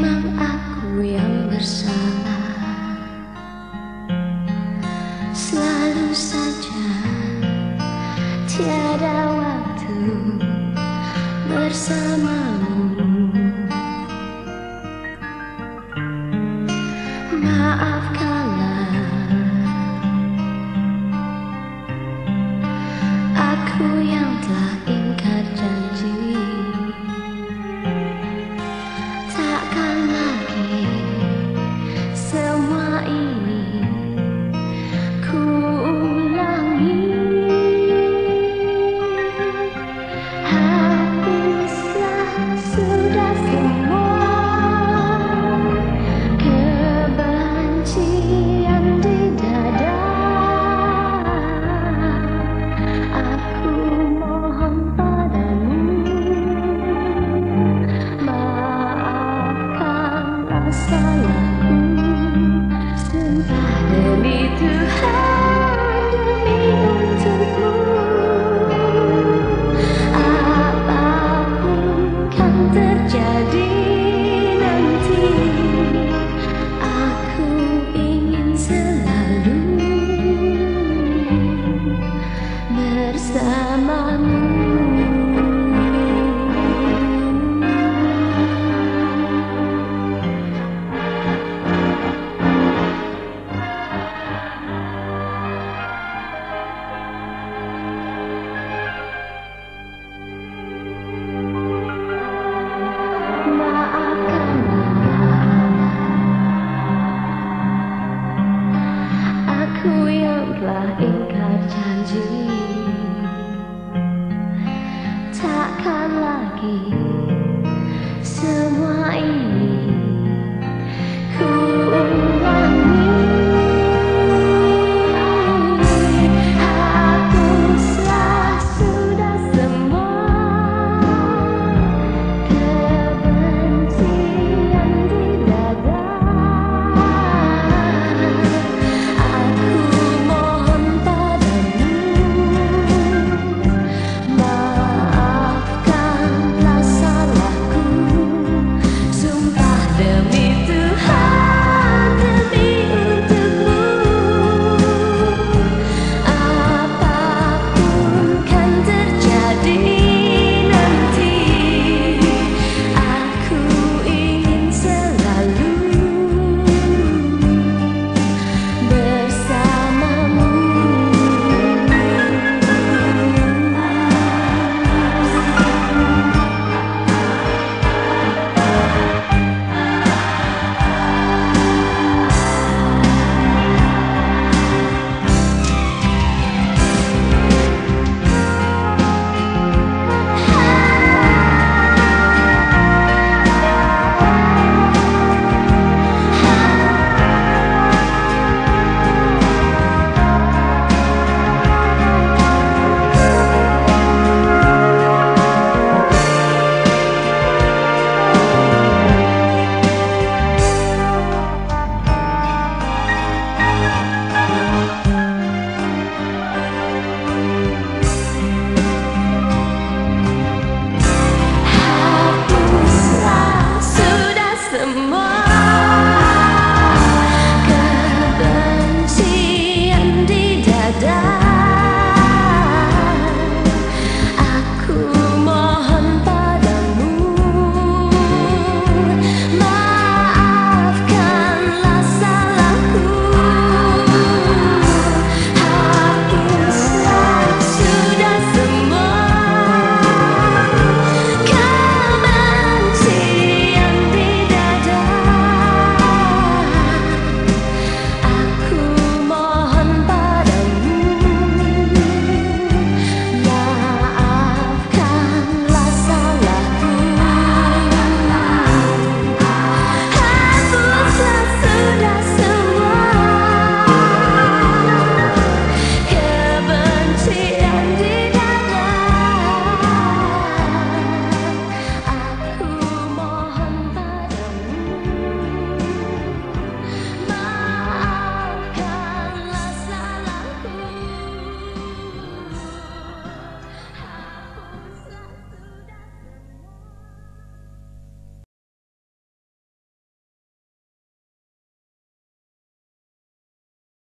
memang aku yang bersalah. Selalu saja tiada waktu bersamamu. bersamamu